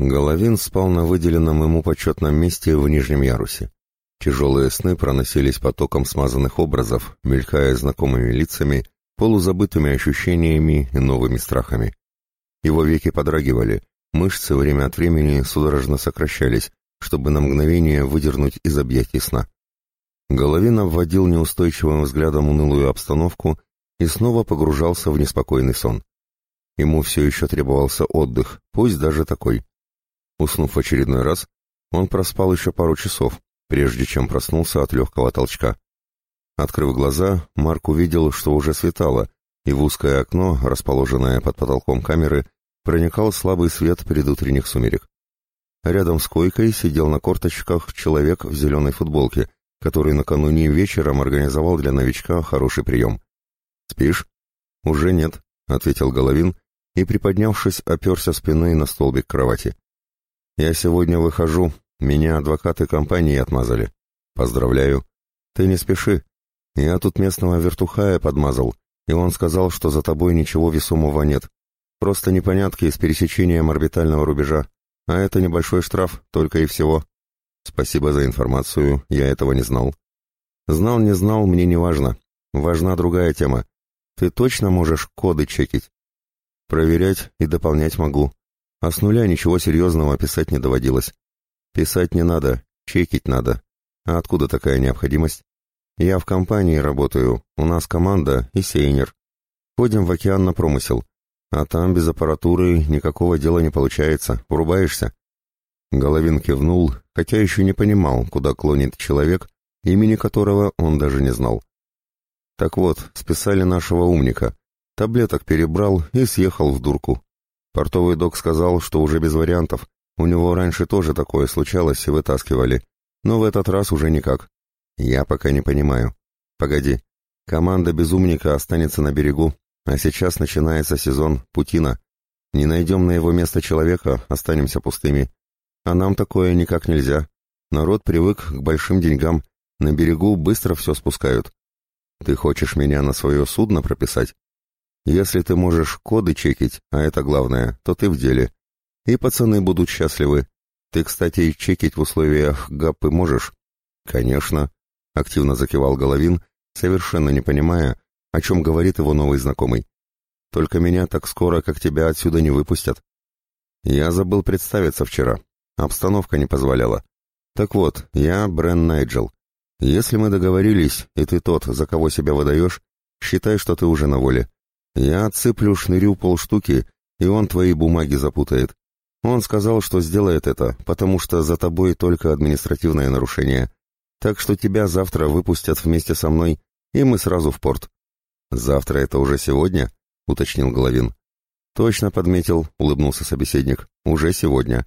Головин спал на выделенном ему почетном месте в нижнем ярусе. Тяжелые сны проносились потоком смазанных образов, мелькая знакомыми лицами, полузабытыми ощущениями и новыми страхами. Его веки подрагивали, мышцы время от времени судорожно сокращались, чтобы на мгновение выдернуть из объятий сна. Головин обводил неустойчивым взглядом унылую обстановку и снова погружался в неспокойный сон. Ему все еще требовался отдых, пусть даже такой. Уснув очередной раз, он проспал еще пару часов, прежде чем проснулся от легкого толчка. Открыв глаза, Марк увидел, что уже светало, и в узкое окно, расположенное под потолком камеры, проникал слабый свет предутренних сумерек. Рядом с койкой сидел на корточках человек в зеленой футболке, который накануне вечером организовал для новичка хороший прием. «Спишь?» «Уже нет», — ответил Головин и, приподнявшись, оперся спиной на столбик кровати. «Я сегодня выхожу. Меня адвокаты компании отмазали. Поздравляю. Ты не спеши. Я тут местного вертухая подмазал, и он сказал, что за тобой ничего весомого нет. Просто непонятки с пересечением орбитального рубежа. А это небольшой штраф, только и всего. Спасибо за информацию, я этого не знал. Знал, не знал, мне не важно. Важна другая тема. Ты точно можешь коды чекить? Проверять и дополнять могу. А с нуля ничего серьезного писать не доводилось. Писать не надо, чекить надо. А откуда такая необходимость? Я в компании работаю, у нас команда и сейнер. Ходим в океан на промысел. А там без аппаратуры никакого дела не получается, врубаешься. Головин кивнул, хотя еще не понимал, куда клонит человек, имени которого он даже не знал. Так вот, списали нашего умника. Таблеток перебрал и съехал в дурку. Портовый док сказал, что уже без вариантов. У него раньше тоже такое случалось и вытаскивали. Но в этот раз уже никак. Я пока не понимаю. Погоди. Команда безумника останется на берегу, а сейчас начинается сезон Путина. Не найдем на его место человека, останемся пустыми. А нам такое никак нельзя. Народ привык к большим деньгам. На берегу быстро все спускают. Ты хочешь меня на свое судно прописать? Если ты можешь коды чекить, а это главное, то ты в деле. И пацаны будут счастливы. Ты, кстати, чекить в условиях ГАПы можешь? Конечно, активно закивал Головин, совершенно не понимая, о чем говорит его новый знакомый. Только меня так скоро, как тебя, отсюда не выпустят. Я забыл представиться вчера. Обстановка не позволяла. Так вот, я Брен Найджел. Если мы договорились, и ты тот, за кого себя выдаешь, считай, что ты уже на воле. Я отсыплю шнырю полштуки, и он твои бумаги запутает. Он сказал, что сделает это, потому что за тобой только административное нарушение. Так что тебя завтра выпустят вместе со мной, и мы сразу в порт. Завтра это уже сегодня? уточнил Головин. Точно подметил, улыбнулся собеседник. Уже сегодня.